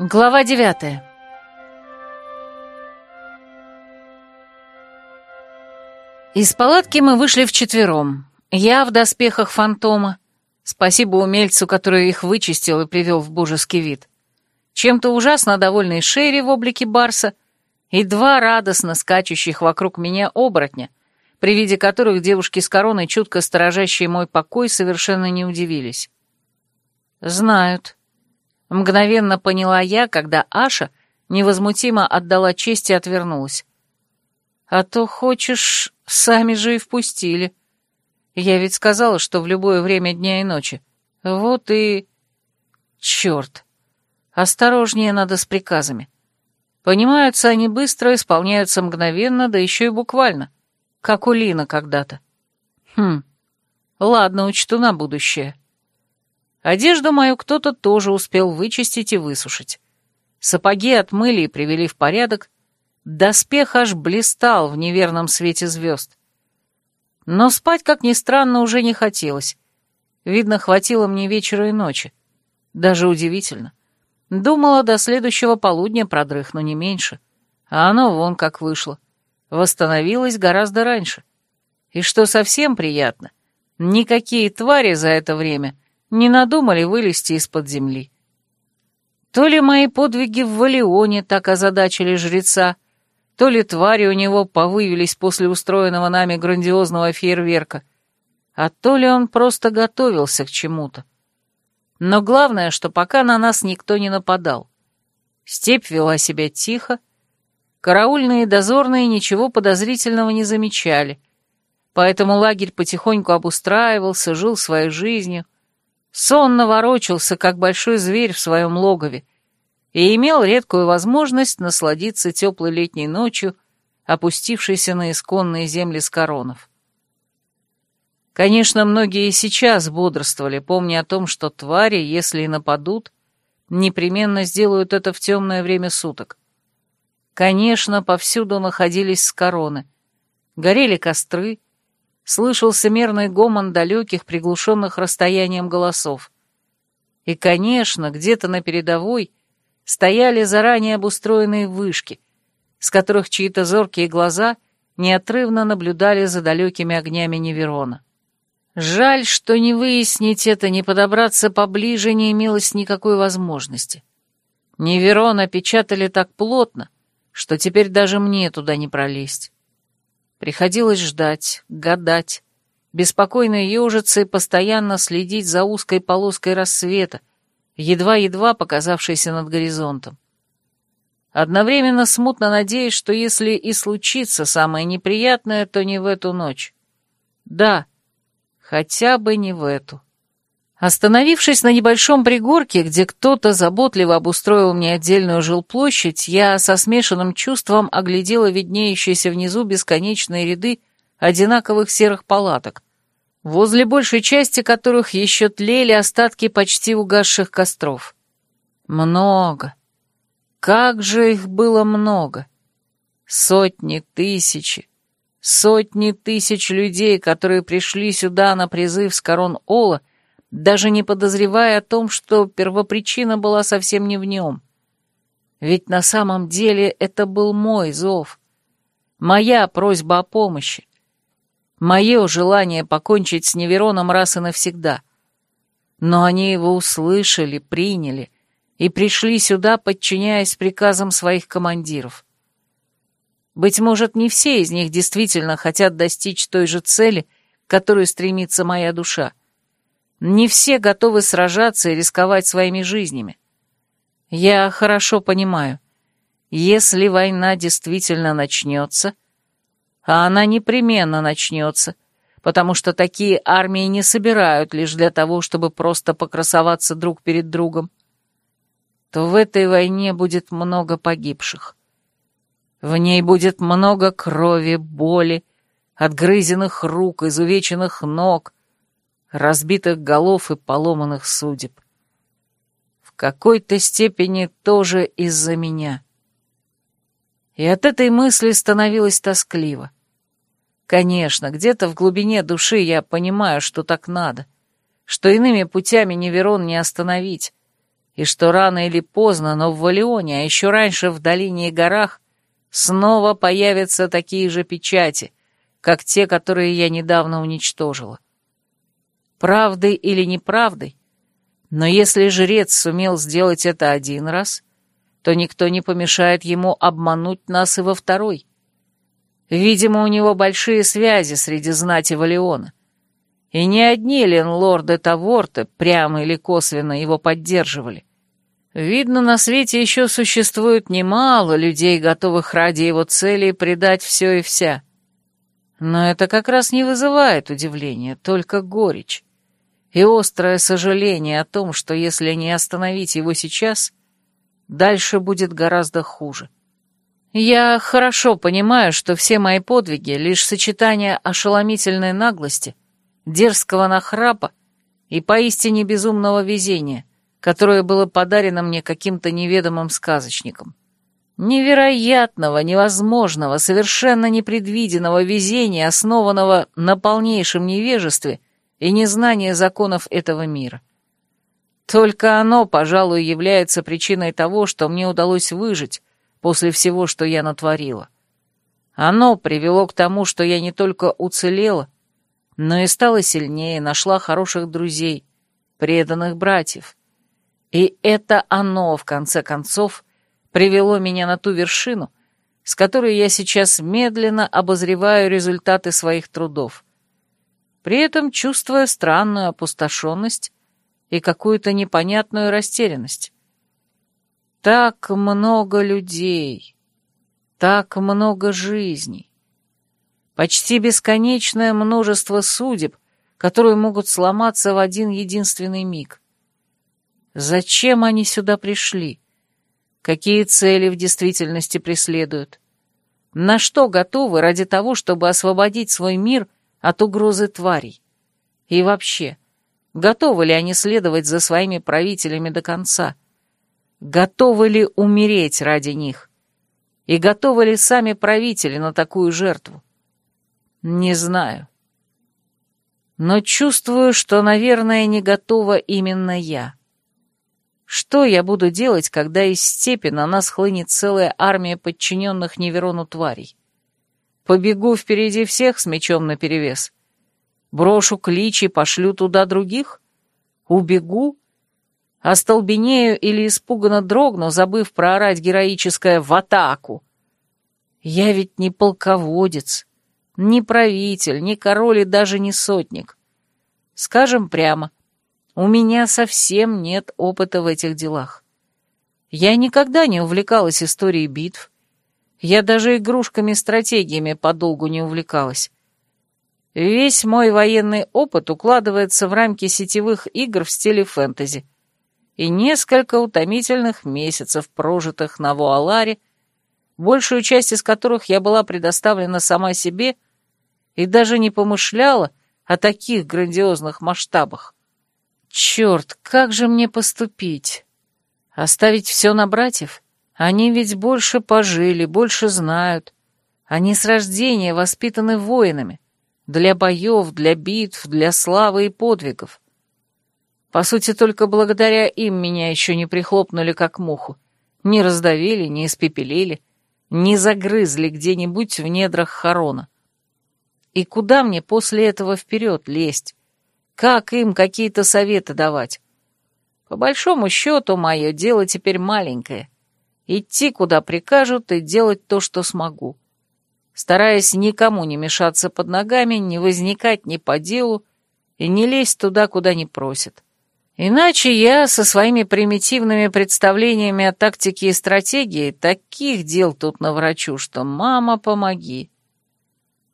Глава девятая. Из палатки мы вышли вчетвером. Я в доспехах фантома. Спасибо умельцу, который их вычистил и привел в божеский вид. Чем-то ужасно довольный Шерри в облике барса и два радостно скачущих вокруг меня оборотня, при виде которых девушки с короной, чутко сторожащие мой покой, совершенно не удивились. «Знают», Мгновенно поняла я, когда Аша невозмутимо отдала честь и отвернулась. «А то хочешь, сами же и впустили. Я ведь сказала, что в любое время дня и ночи. Вот и... Черт! Осторожнее надо с приказами. Понимаются они быстро, исполняются мгновенно, да еще и буквально, как у Лина когда-то. Хм, ладно, учту на будущее». Одежду мою кто-то тоже успел вычистить и высушить. Сапоги отмыли и привели в порядок, доспех аж блистал в неверном свете звезд. Но спать, как ни странно, уже не хотелось. Видно, хватило мне вечера и ночи. Даже удивительно. Думала, до следующего полудня продрыхну не меньше. А оно вон как вышло. Восстановилось гораздо раньше. И что совсем приятно, никакие твари за это время не надумали вылезти из-под земли. То ли мои подвиги в Валионе так озадачили жреца, то ли твари у него повывелись после устроенного нами грандиозного фейерверка, а то ли он просто готовился к чему-то. Но главное, что пока на нас никто не нападал. Степь вела себя тихо, караульные и дозорные ничего подозрительного не замечали, поэтому лагерь потихоньку обустраивался, жил своей жизнью, сонно ворочался, как большой зверь в своем логове, и имел редкую возможность насладиться теплой летней ночью, опустившейся на исконные земли Скоронов. Конечно, многие и сейчас бодрствовали, помня о том, что твари, если и нападут, непременно сделают это в темное время суток. Конечно, повсюду находились скороны. Горели костры, слышался мерный гомон далеких, приглушенных расстоянием голосов. И, конечно, где-то на передовой стояли заранее обустроенные вышки, с которых чьи-то зоркие глаза неотрывно наблюдали за далекими огнями Неверона. Жаль, что не выяснить это, не подобраться поближе не имелось никакой возможности. Неверон опечатали так плотно, что теперь даже мне туда не пролезть. Приходилось ждать, гадать, беспокойно ежиться постоянно следить за узкой полоской рассвета, едва-едва показавшейся над горизонтом. Одновременно смутно надеясь, что если и случится самое неприятное, то не в эту ночь. Да, хотя бы не в эту. Остановившись на небольшом пригорке, где кто-то заботливо обустроил мне отдельную жилплощадь, я со смешанным чувством оглядела виднеющиеся внизу бесконечные ряды одинаковых серых палаток, возле большей части которых еще тлели остатки почти угасших костров. Много. Как же их было много. Сотни, тысячи, сотни тысяч людей, которые пришли сюда на призыв с корон Ола, даже не подозревая о том, что первопричина была совсем не в нем. Ведь на самом деле это был мой зов, моя просьба о помощи, мое желание покончить с Невероном раз и навсегда. Но они его услышали, приняли и пришли сюда, подчиняясь приказам своих командиров. Быть может, не все из них действительно хотят достичь той же цели, к которой стремится моя душа. Не все готовы сражаться и рисковать своими жизнями. Я хорошо понимаю, если война действительно начнется, а она непременно начнется, потому что такие армии не собирают лишь для того, чтобы просто покрасоваться друг перед другом, то в этой войне будет много погибших. В ней будет много крови, боли, отгрызенных рук, изувеченных ног, разбитых голов и поломанных судеб. В какой-то степени тоже из-за меня. И от этой мысли становилось тоскливо. Конечно, где-то в глубине души я понимаю, что так надо, что иными путями Неверон не остановить, и что рано или поздно, но в Валионе, а еще раньше в долине и горах, снова появятся такие же печати, как те, которые я недавно уничтожила. Правдой или неправдой, но если жрец сумел сделать это один раз, то никто не помешает ему обмануть нас и во второй. Видимо, у него большие связи среди знати Валиона. И не одни ленлорды Таворта прямо или косвенно его поддерживали. Видно, на свете еще существует немало людей, готовых ради его целей предать все и вся. Но это как раз не вызывает удивления, только горечь. И острое сожаление о том, что если не остановить его сейчас, дальше будет гораздо хуже. Я хорошо понимаю, что все мои подвиги — лишь сочетание ошеломительной наглости, дерзкого нахрапа и поистине безумного везения, которое было подарено мне каким-то неведомым сказочником. Невероятного, невозможного, совершенно непредвиденного везения, основанного на полнейшем невежестве и незнании законов этого мира. Только оно, пожалуй, является причиной того, что мне удалось выжить после всего, что я натворила. Оно привело к тому, что я не только уцелела, но и стала сильнее, нашла хороших друзей, преданных братьев. И это оно, в конце концов, привело меня на ту вершину, с которой я сейчас медленно обозреваю результаты своих трудов, при этом чувствуя странную опустошенность и какую-то непонятную растерянность. Так много людей, так много жизней, почти бесконечное множество судеб, которые могут сломаться в один единственный миг. Зачем они сюда пришли? Какие цели в действительности преследуют? На что готовы ради того, чтобы освободить свой мир от угрозы тварей? И вообще, готовы ли они следовать за своими правителями до конца? Готовы ли умереть ради них? И готовы ли сами правители на такую жертву? Не знаю. Но чувствую, что, наверное, не готова именно я. Что я буду делать, когда из степи на нас хлынет целая армия подчиненных Неверону тварей? Побегу впереди всех с мечом наперевес? Брошу клич и пошлю туда других? Убегу? Остолбенею или испуганно дрогну, забыв проорать героическое «в атаку»? Я ведь не полководец, не правитель, не король и даже не сотник. Скажем прямо — у меня совсем нет опыта в этих делах. Я никогда не увлекалась историей битв. Я даже игрушками-стратегиями подолгу не увлекалась. Весь мой военный опыт укладывается в рамки сетевых игр в стиле фэнтези и несколько утомительных месяцев, прожитых на Вуаларе, большую часть из которых я была предоставлена сама себе и даже не помышляла о таких грандиозных масштабах. Черт, как же мне поступить? Оставить все на братьев? Они ведь больше пожили, больше знают. Они с рождения воспитаны воинами. Для боев, для битв, для славы и подвигов. По сути, только благодаря им меня еще не прихлопнули как муху. Не раздавили, не испепелили, не загрызли где-нибудь в недрах хорона. И куда мне после этого вперед лезть? Как им какие-то советы давать? По большому счету, мое дело теперь маленькое. Идти, куда прикажут, и делать то, что смогу. Стараясь никому не мешаться под ногами, не возникать ни по делу и не лезть туда, куда не просят. Иначе я со своими примитивными представлениями о тактике и стратегии таких дел тут наврачу, что «мама, помоги».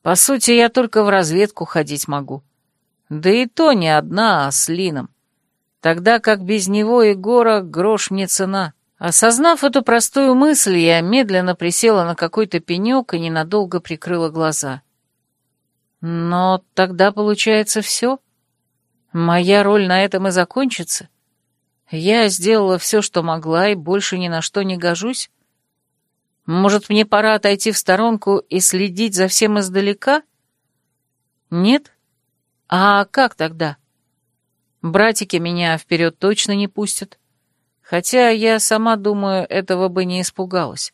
По сути, я только в разведку ходить могу. Да и то не одна, а с Лином. Тогда как без него и Гора грош мне цена. Осознав эту простую мысль, я медленно присела на какой-то пенек и ненадолго прикрыла глаза. Но тогда получается все. Моя роль на этом и закончится. Я сделала все, что могла, и больше ни на что не гожусь. Может, мне пора отойти в сторонку и следить за всем издалека? Нет? А как тогда? Братики меня вперед точно не пустят. Хотя я сама думаю, этого бы не испугалась.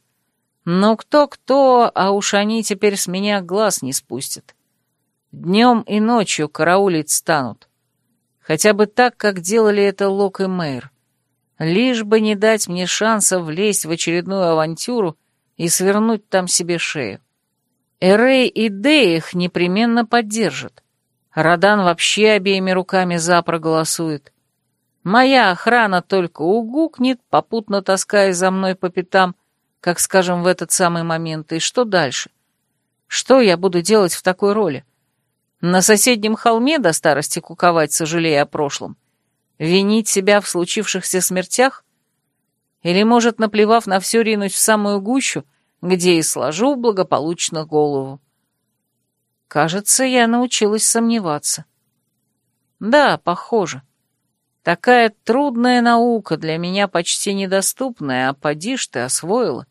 Но кто-кто, а уж они теперь с меня глаз не спустят. Днем и ночью караулить станут. Хотя бы так, как делали это Лок и Мэйр. Лишь бы не дать мне шанса влезть в очередную авантюру и свернуть там себе шею. Эрей и Дэй их непременно поддержат. Радан вообще обеими руками за проголосует. Моя охрана только угукнет, попутно таская за мной по пятам, как, скажем, в этот самый момент. И что дальше? Что я буду делать в такой роли? На соседнем холме до старости куковать, сожалея о прошлом? Винить себя в случившихся смертях? Или, может, наплевав на все, ринуть в самую гущу, где и сложу благополучно голову? Кажется, я научилась сомневаться. Да, похоже. Такая трудная наука, для меня почти недоступная, а поди ж ты освоила.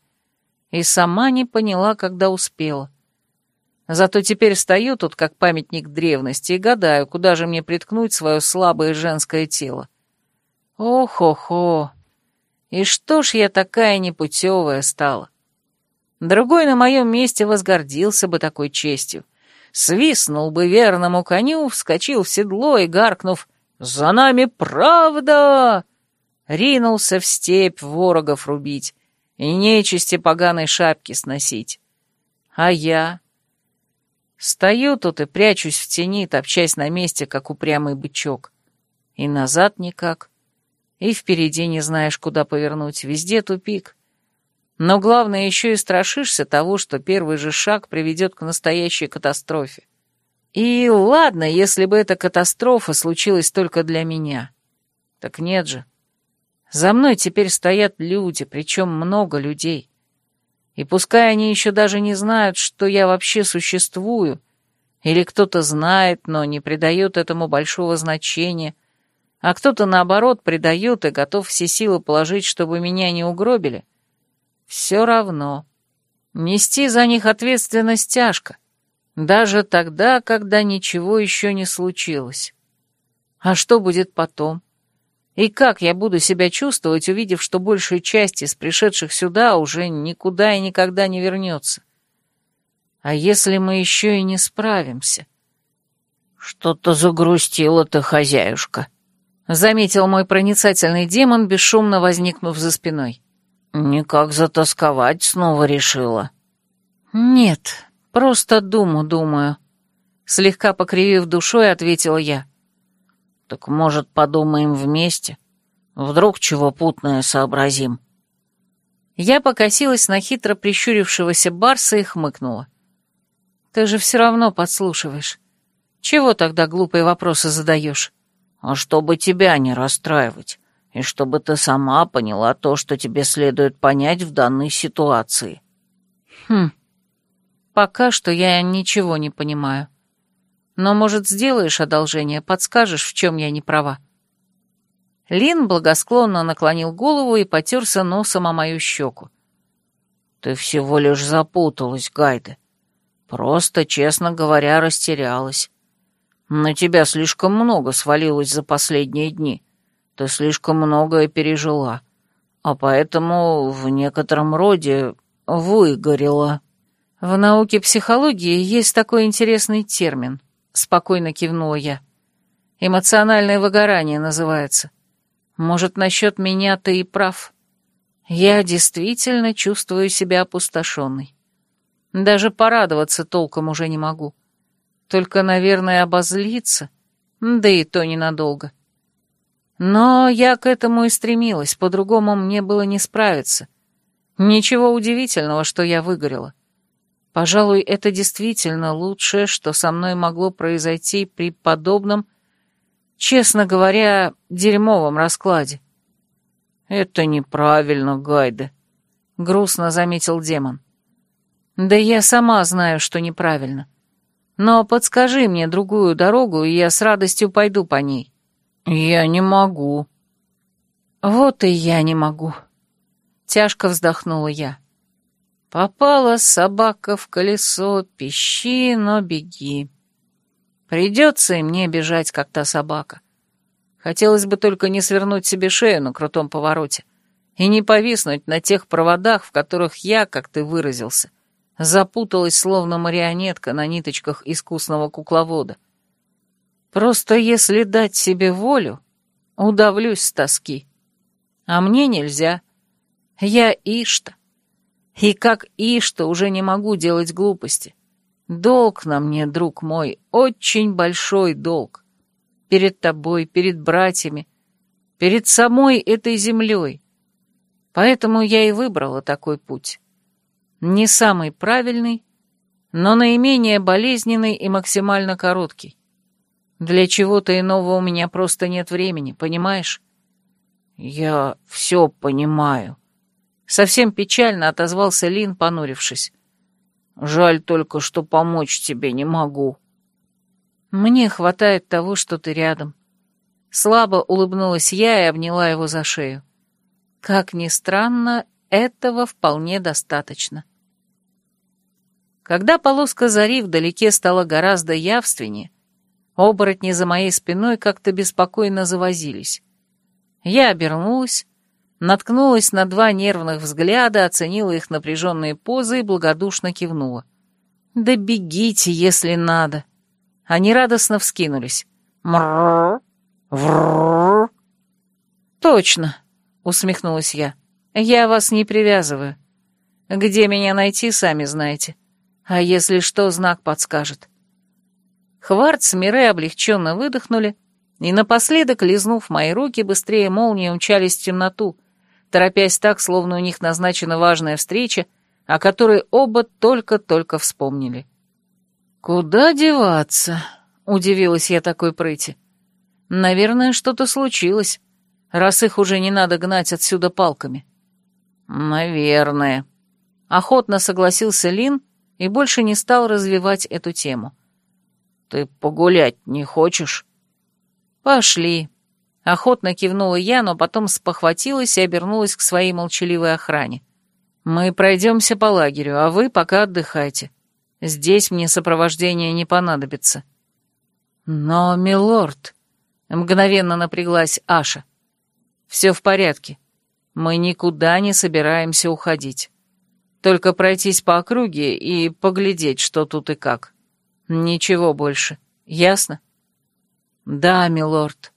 И сама не поняла, когда успела. Зато теперь стою тут, как памятник древности, и гадаю, куда же мне приткнуть свое слабое женское тело. Ох-охо! И что ж я такая непутевая стала? Другой на моем месте возгордился бы такой честью. Свистнул бы верному коню, вскочил в седло и, гаркнув «За нами правда!» ринулся в степь ворогов рубить и нечисти поганой шапки сносить. А я... Стою тут и прячусь в тени, топчась на месте, как упрямый бычок. И назад никак, и впереди не знаешь, куда повернуть, везде тупик. Но главное, еще и страшишься того, что первый же шаг приведет к настоящей катастрофе. И ладно, если бы эта катастрофа случилась только для меня. Так нет же. За мной теперь стоят люди, причем много людей. И пускай они еще даже не знают, что я вообще существую, или кто-то знает, но не придает этому большого значения, а кто-то, наоборот, придает и готов все силы положить, чтобы меня не угробили, все равно. Нести за них ответственность тяжко, даже тогда, когда ничего еще не случилось. А что будет потом? И как я буду себя чувствовать, увидев, что большая часть из пришедших сюда уже никуда и никогда не вернется? А если мы еще и не справимся? Что-то загрустила ты, хозяюшка, — заметил мой проницательный демон, бесшумно возникнув за спиной. Никак затасковать снова решила. Нет, просто думу думаю. Слегка покривив душой, ответила я. Так, может, подумаем вместе? Вдруг чего путное сообразим?» Я покосилась на хитро прищурившегося Барса и хмыкнула. «Ты же все равно подслушиваешь. Чего тогда глупые вопросы задаешь?» «А чтобы тебя не расстраивать, и чтобы ты сама поняла то, что тебе следует понять в данной ситуации». «Хм, пока что я ничего не понимаю. Но, может, сделаешь одолжение, подскажешь, в чем я не права?» Лин благосклонно наклонил голову и потерся носом о мою щеку. «Ты всего лишь запуталась, Гайда. Просто, честно говоря, растерялась. На тебя слишком много свалилось за последние дни. Ты слишком многое пережила, а поэтому в некотором роде выгорела». В науке психологии есть такой интересный термин —— спокойно кивнула я. «Эмоциональное выгорание называется. Может, насчет меня ты и прав. Я действительно чувствую себя опустошенной. Даже порадоваться толком уже не могу. Только, наверное, обозлиться, да и то ненадолго. Но я к этому и стремилась, по-другому мне было не справиться. Ничего удивительного, что я выгорела. Пожалуй, это действительно лучшее, что со мной могло произойти при подобном, честно говоря, дерьмовом раскладе. «Это неправильно, Гайда», — грустно заметил демон. «Да я сама знаю, что неправильно. Но подскажи мне другую дорогу, и я с радостью пойду по ней». «Я не могу». «Вот и я не могу», — тяжко вздохнула я. Попала собака в колесо, пищи, но беги. Придется и мне бежать, как та собака. Хотелось бы только не свернуть себе шею на крутом повороте, и не повиснуть на тех проводах, в которых я, как ты выразился, запуталась словно марионетка на ниточках искусного кукловода. Просто если дать себе волю, удавлюсь с тоски. А мне нельзя. Я Ишта. И как Ишта уже не могу делать глупости. Долг на мне, друг мой, очень большой долг. Перед тобой, перед братьями, перед самой этой землей. Поэтому я и выбрала такой путь. Не самый правильный, но наименее болезненный и максимально короткий. Для чего-то иного у меня просто нет времени, понимаешь? Я все понимаю. Совсем печально отозвался Лин, понурившись. Жаль только, что помочь тебе не могу. Мне хватает того, что ты рядом. Слабо улыбнулась я и обняла его за шею. Как ни странно, этого вполне достаточно. Когда полоска зари вдалеке стала гораздо явственнее, оборотни за моей спиной как-то беспокойно завозились. Я обернулась, наткнулась на два нервных взгляда, оценила их напряженные позы и благодушно кивнула. «Да бегите, если надо!» Они радостно вскинулись. «Мрррр! Врррр!» «Точно!» — усмехнулась я. «Я вас не привязываю. Где меня найти, сами знаете. А если что, знак подскажет». Хварт с Мире облегченно выдохнули, и напоследок, лизнув мои руки, быстрее молнии умчались в темноту, торопясь так, словно у них назначена важная встреча, о которой оба только-только вспомнили. «Куда деваться?» — удивилась я такой прыти. «Наверное, что-то случилось, раз их уже не надо гнать отсюда палками». «Наверное», — охотно согласился Лин и больше не стал развивать эту тему. «Ты погулять не хочешь?» «Пошли», — охотно кивнула я, но потом спохватилась и обернулась к своей молчаливой охране. «Мы пройдемся по лагерю, а вы пока отдыхайте. Здесь мне сопровождение не понадобится». «Но, милорд», — мгновенно напряглась Аша, — «все в порядке. Мы никуда не собираемся уходить. Только пройтись по округе и поглядеть, что тут и как. Ничего больше. Ясно?» «Да, милорд».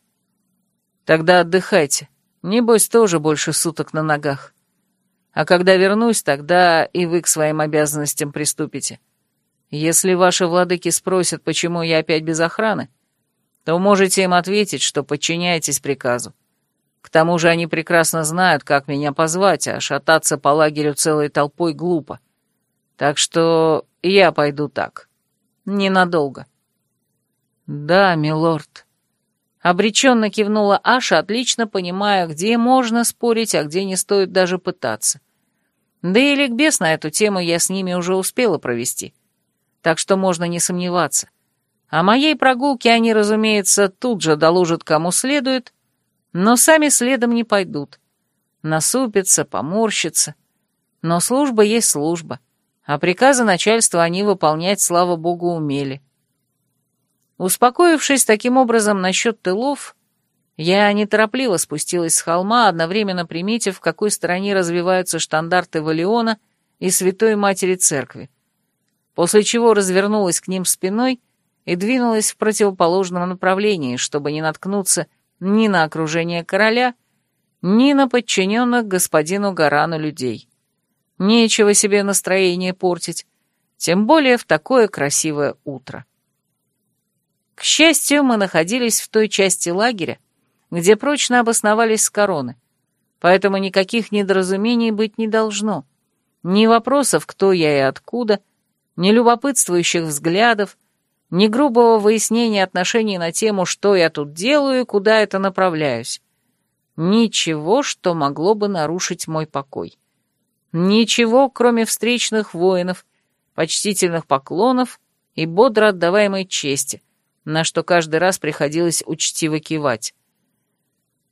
«Тогда отдыхайте. Небось, тоже больше суток на ногах. А когда вернусь, тогда и вы к своим обязанностям приступите. Если ваши владыки спросят, почему я опять без охраны, то можете им ответить, что подчиняетесь приказу. К тому же они прекрасно знают, как меня позвать, а шататься по лагерю целой толпой глупо. Так что я пойду так. Ненадолго. Да, милорд. Обреченно кивнула Аша, отлично понимая, где можно спорить, а где не стоит даже пытаться. Да и ликбез на эту тему я с ними уже успела провести так что можно не сомневаться. О моей прогулке они, разумеется, тут же доложат кому следует, но сами следом не пойдут. Насупятся, поморщатся. Но служба есть служба, а приказы начальства они выполнять, слава богу, умели. Успокоившись таким образом насчет тылов, я неторопливо спустилась с холма, одновременно приметив, в какой стороне развиваются штандарты Валиона и Святой Матери Церкви после чего развернулась к ним спиной и двинулась в противоположном направлении, чтобы не наткнуться ни на окружение короля, ни на подчиненных господину Гарану людей. Нечего себе настроение портить, тем более в такое красивое утро. К счастью, мы находились в той части лагеря, где прочно обосновались с короны, поэтому никаких недоразумений быть не должно. Ни вопросов, кто я и откуда — ни любопытствующих взглядов, ни грубого выяснения отношений на тему, что я тут делаю и куда это направляюсь. Ничего, что могло бы нарушить мой покой. Ничего, кроме встречных воинов, почтительных поклонов и бодро отдаваемой чести, на что каждый раз приходилось учтиво кивать.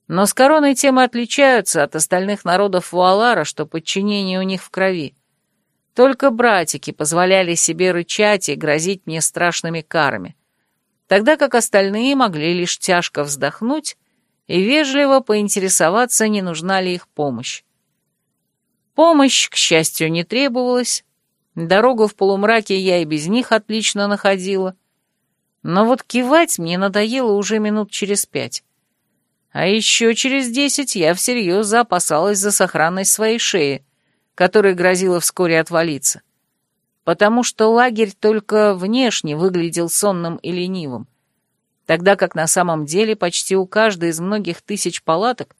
Но с короной темы отличаются от остальных народов Вуалара, что подчинение у них в крови. Только братики позволяли себе рычать и грозить мне страшными карами, тогда как остальные могли лишь тяжко вздохнуть и вежливо поинтересоваться, не нужна ли их помощь. Помощь, к счастью, не требовалась. Дорогу в полумраке я и без них отлично находила. Но вот кивать мне надоело уже минут через пять. А еще через десять я всерьез заопасалась за сохранность своей шеи, которая грозила вскоре отвалиться. Потому что лагерь только внешне выглядел сонным и ленивым, тогда как на самом деле почти у каждой из многих тысяч палаток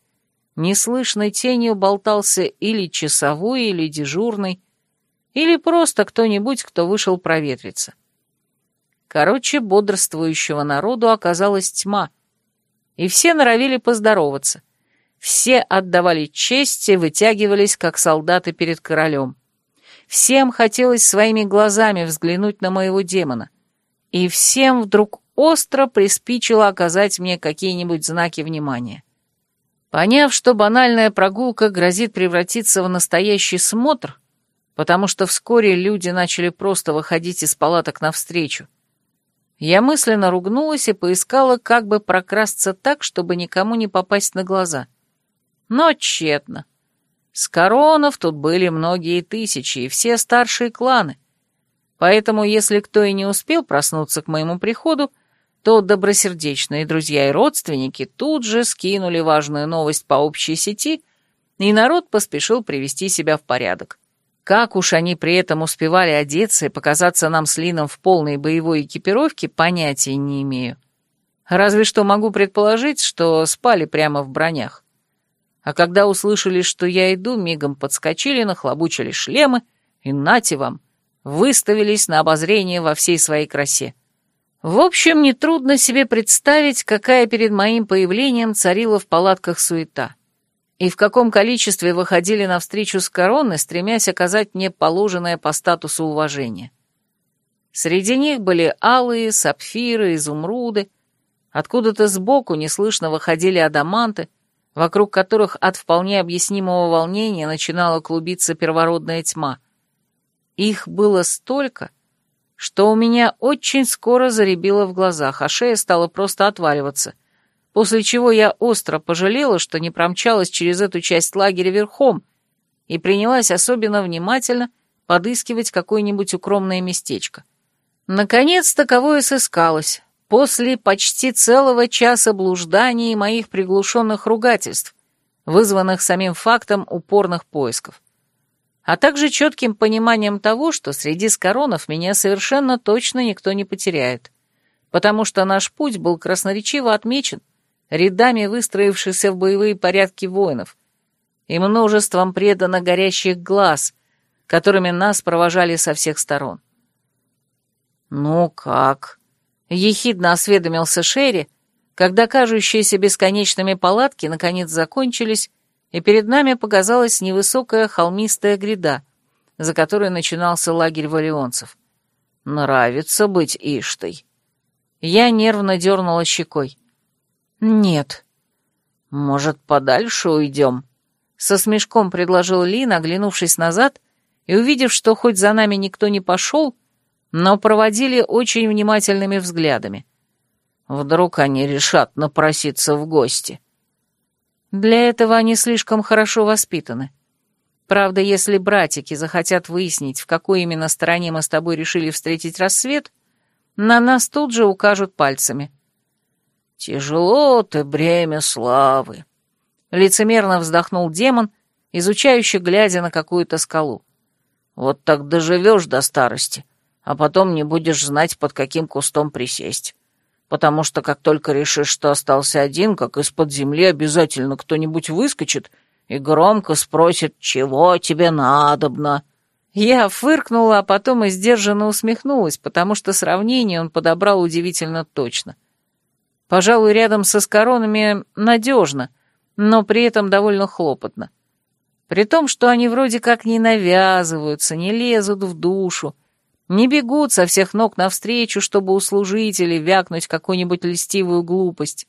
неслышной тенью болтался или часовой, или дежурный, или просто кто-нибудь, кто вышел проветриться. Короче, бодрствующего народу оказалась тьма, и все норовили поздороваться. Все отдавали честь и вытягивались, как солдаты перед королем. Всем хотелось своими глазами взглянуть на моего демона. И всем вдруг остро приспичило оказать мне какие-нибудь знаки внимания. Поняв, что банальная прогулка грозит превратиться в настоящий смотр, потому что вскоре люди начали просто выходить из палаток навстречу, я мысленно ругнулась и поискала, как бы прокрасться так, чтобы никому не попасть на глаза. Но тщетно. С коронов тут были многие тысячи, и все старшие кланы. Поэтому, если кто и не успел проснуться к моему приходу, то добросердечные друзья и родственники тут же скинули важную новость по общей сети, и народ поспешил привести себя в порядок. Как уж они при этом успевали одеться и показаться нам с Лином в полной боевой экипировке, понятия не имею. Разве что могу предположить, что спали прямо в бронях. А когда услышали, что я иду, мигом подскочили, нахлобучили шлемы и, нате вам, выставились на обозрение во всей своей красе. В общем, нетрудно себе представить, какая перед моим появлением царила в палатках суета. И в каком количестве выходили навстречу с короны, стремясь оказать мне положенное по статусу уважение. Среди них были алые, сапфиры, изумруды. Откуда-то сбоку неслышно выходили адаманты, вокруг которых от вполне объяснимого волнения начинала клубиться первородная тьма. Их было столько, что у меня очень скоро заребило в глазах, а шея стала просто отваливаться, после чего я остро пожалела, что не промчалась через эту часть лагеря верхом и принялась особенно внимательно подыскивать какое-нибудь укромное местечко. Наконец, таковое сыскалось, после почти целого часа блужданий и моих приглушенных ругательств, вызванных самим фактом упорных поисков а также четким пониманием того, что среди скоронов меня совершенно точно никто не потеряет, потому что наш путь был красноречиво отмечен рядами выстроившихся в боевые порядки воинов и множеством преданно горящих глаз, которыми нас провожали со всех сторон. «Ну как?» — ехидно осведомился Шерри, когда кажущиеся бесконечными палатки наконец закончились, и перед нами показалась невысокая холмистая гряда, за которой начинался лагерь валионцев. «Нравится быть Иштой». Я нервно дернула щекой. «Нет». «Может, подальше уйдем?» Со смешком предложил Лин, оглянувшись назад, и увидев, что хоть за нами никто не пошел, но проводили очень внимательными взглядами. Вдруг они решат напроситься в гости. Для этого они слишком хорошо воспитаны. Правда, если братики захотят выяснить, в какой именно стороне мы с тобой решили встретить рассвет, на нас тут же укажут пальцами. «Тяжело ты бремя славы», — лицемерно вздохнул демон, изучающий, глядя на какую-то скалу. «Вот так доживешь до старости, а потом не будешь знать, под каким кустом присесть потому что как только решишь, что остался один, как из-под земли обязательно кто-нибудь выскочит и громко спросит, чего тебе надобно». Я фыркнула, а потом и сдержанно усмехнулась, потому что сравнение он подобрал удивительно точно. Пожалуй, рядом со скоронами надежно, но при этом довольно хлопотно. При том, что они вроде как не навязываются, не лезут в душу, не бегут со всех ног навстречу, чтобы услужить или вякнуть какую-нибудь льстивую глупость.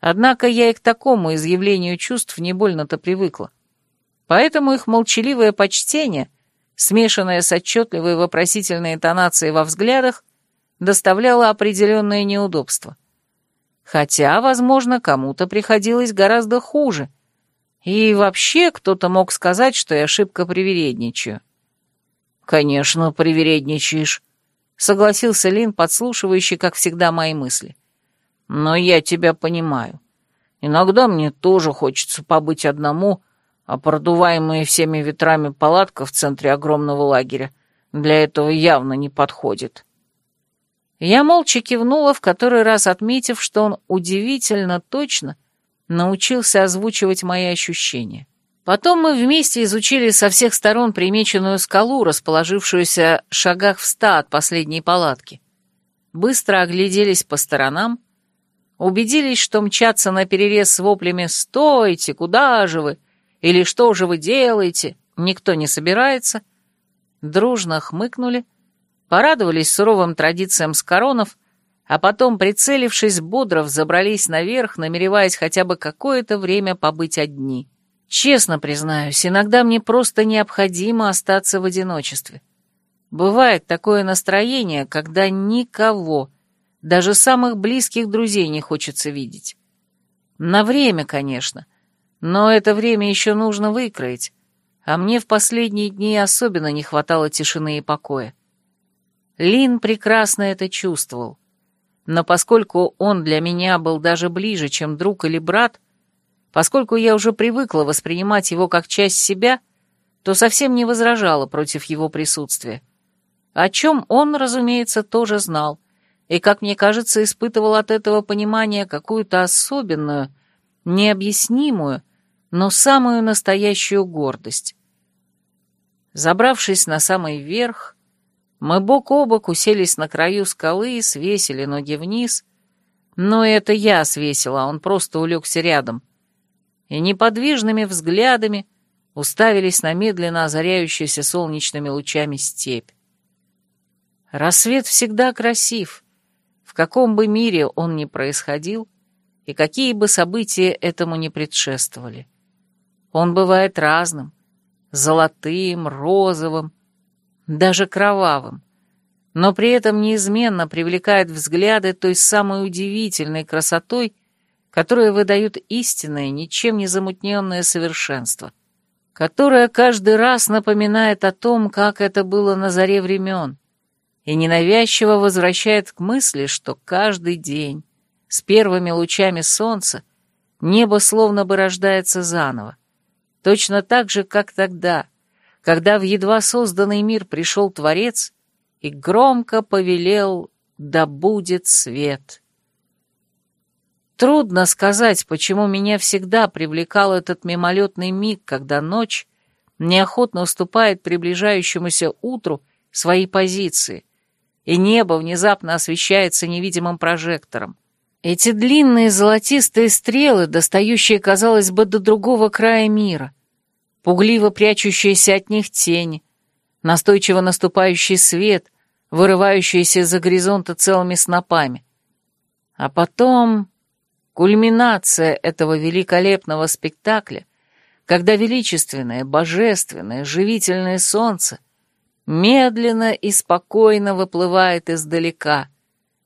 Однако я и к такому изъявлению чувств не больно-то привыкла. Поэтому их молчаливое почтение, смешанное с отчетливой вопросительной интонацией во взглядах, доставляло определенное неудобство. Хотя, возможно, кому-то приходилось гораздо хуже. И вообще кто-то мог сказать, что я ошибка привередничаю. «Конечно, привередничаешь», — согласился Лин, подслушивающий, как всегда, мои мысли. «Но я тебя понимаю. Иногда мне тоже хочется побыть одному, а продуваемая всеми ветрами палатка в центре огромного лагеря для этого явно не подходит». Я молча кивнула, в который раз отметив, что он удивительно точно научился озвучивать мои ощущения. Потом мы вместе изучили со всех сторон примеченную скалу, расположившуюся в шагах в ста от последней палатки. Быстро огляделись по сторонам, убедились, что мчаться на перерез с воплями «Стойте! Куда же вы?» или «Что же вы делаете?» никто не собирается, дружно хмыкнули порадовались суровым традициям скоронов, а потом, прицелившись, бодро взобрались наверх, намереваясь хотя бы какое-то время побыть одни. Честно признаюсь, иногда мне просто необходимо остаться в одиночестве. Бывает такое настроение, когда никого, даже самых близких друзей не хочется видеть. На время, конечно, но это время еще нужно выкроить, а мне в последние дни особенно не хватало тишины и покоя. Лин прекрасно это чувствовал. Но поскольку он для меня был даже ближе, чем друг или брат, поскольку я уже привыкла воспринимать его как часть себя, то совсем не возражала против его присутствия. О чем он, разумеется, тоже знал, и, как мне кажется, испытывал от этого понимания какую-то особенную, необъяснимую, но самую настоящую гордость. Забравшись на самый верх, мы бок о бок уселись на краю скалы и свесили ноги вниз. Но это я свесила, он просто улегся рядом. И неподвижными взглядами уставились на медленно озаряющуюся солнечными лучами степь. Рассвет всегда красив, в каком бы мире он ни происходил, и какие бы события этому не предшествовали. Он бывает разным — золотым, розовым, даже кровавым, но при этом неизменно привлекает взгляды той самой удивительной красотой, которая выдает истинное, ничем не замутненное совершенство, которое каждый раз напоминает о том, как это было на заре времен, и ненавязчиво возвращает к мысли, что каждый день с первыми лучами солнца небо словно бы рождается заново, точно так же, как тогда — когда в едва созданный мир пришел Творец и громко повелел «Да будет свет». Трудно сказать, почему меня всегда привлекал этот мимолетный миг, когда ночь неохотно уступает приближающемуся утру свои позиции, и небо внезапно освещается невидимым прожектором. Эти длинные золотистые стрелы, достающие, казалось бы, до другого края мира — пугливо прячущиеся от них тени, настойчиво наступающий свет, вырывающийся из-за горизонта целыми снопами. А потом кульминация этого великолепного спектакля, когда величественное, божественное, живительное солнце медленно и спокойно выплывает издалека —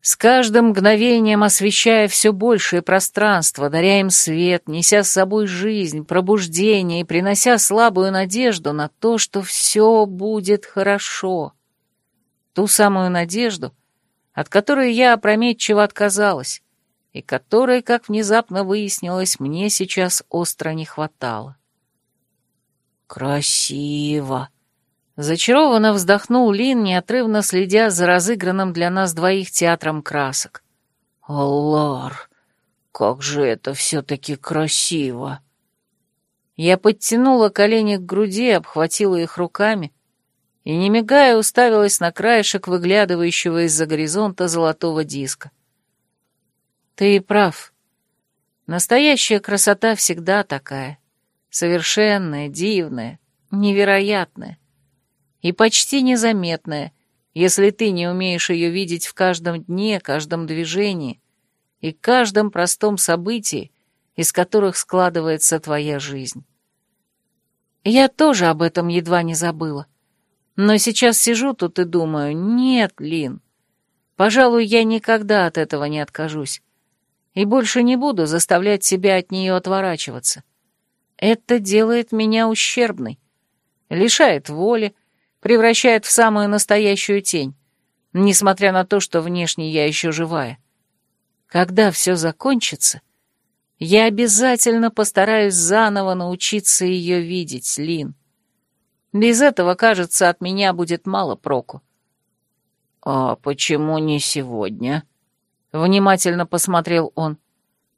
с каждым мгновением освещая все большее пространство, даря им свет, неся с собой жизнь, пробуждение и принося слабую надежду на то, что все будет хорошо. Ту самую надежду, от которой я опрометчиво отказалась, и которой, как внезапно выяснилось, мне сейчас остро не хватало. «Красиво!» Зачарованно вздохнул Лин, неотрывно следя за разыгранным для нас двоих театром красок. «Аллар, как же это все-таки красиво!» Я подтянула колени к груди, обхватила их руками и, не мигая, уставилась на краешек выглядывающего из-за горизонта золотого диска. «Ты прав. Настоящая красота всегда такая. Совершенная, дивная, невероятная и почти незаметная, если ты не умеешь ее видеть в каждом дне, каждом движении и каждом простом событии, из которых складывается твоя жизнь. Я тоже об этом едва не забыла. Но сейчас сижу тут и думаю, нет, Лин, пожалуй, я никогда от этого не откажусь и больше не буду заставлять себя от нее отворачиваться. это делает меня ущербной, лишает воли, превращает в самую настоящую тень, несмотря на то, что внешне я еще живая. Когда все закончится, я обязательно постараюсь заново научиться ее видеть, Лин. Без этого, кажется, от меня будет мало проку. «А почему не сегодня?» — внимательно посмотрел он.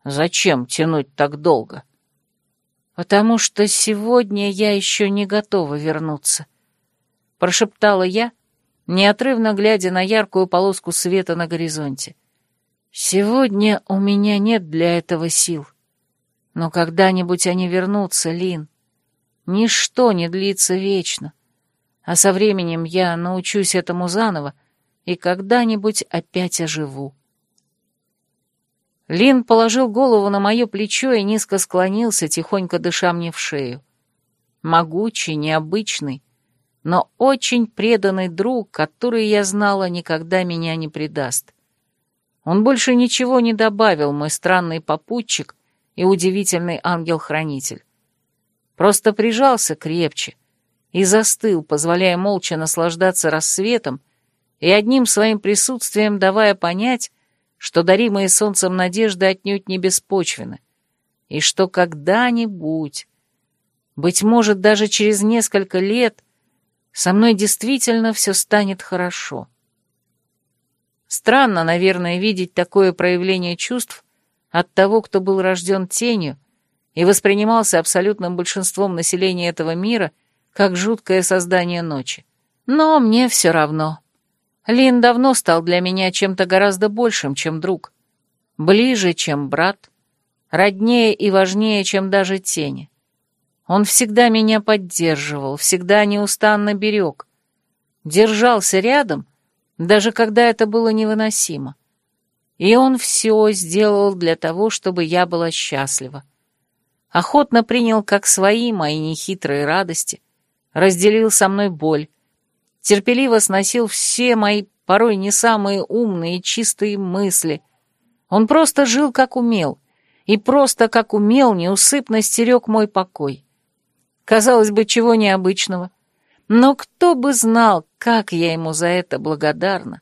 «Зачем тянуть так долго?» «Потому что сегодня я еще не готова вернуться», — прошептала я, неотрывно глядя на яркую полоску света на горизонте. «Сегодня у меня нет для этого сил. Но когда-нибудь они вернутся, Лин. Ничто не длится вечно. А со временем я научусь этому заново и когда-нибудь опять оживу». Лин положил голову на мое плечо и низко склонился, тихонько дыша мне в шею. Могучий, необычный, но очень преданный друг, который, я знала, никогда меня не предаст. Он больше ничего не добавил, мой странный попутчик и удивительный ангел-хранитель. Просто прижался крепче и застыл, позволяя молча наслаждаться рассветом и одним своим присутствием давая понять, что даримые солнцем надежды отнюдь не беспочвены, и что когда-нибудь, быть может, даже через несколько лет, со мной действительно все станет хорошо. Странно, наверное, видеть такое проявление чувств от того, кто был рожден тенью и воспринимался абсолютным большинством населения этого мира как жуткое создание ночи. Но мне все равно. Лин давно стал для меня чем-то гораздо большим, чем друг. Ближе, чем брат. Роднее и важнее, чем даже тени. Он всегда меня поддерживал, всегда неустанно берег. Держался рядом даже когда это было невыносимо. И он все сделал для того, чтобы я была счастлива. Охотно принял как свои мои нехитрые радости, разделил со мной боль, терпеливо сносил все мои порой не самые умные и чистые мысли. Он просто жил как умел, и просто как умел неусыпно стерег мой покой. Казалось бы, чего необычного — но кто бы знал, как я ему за это благодарна.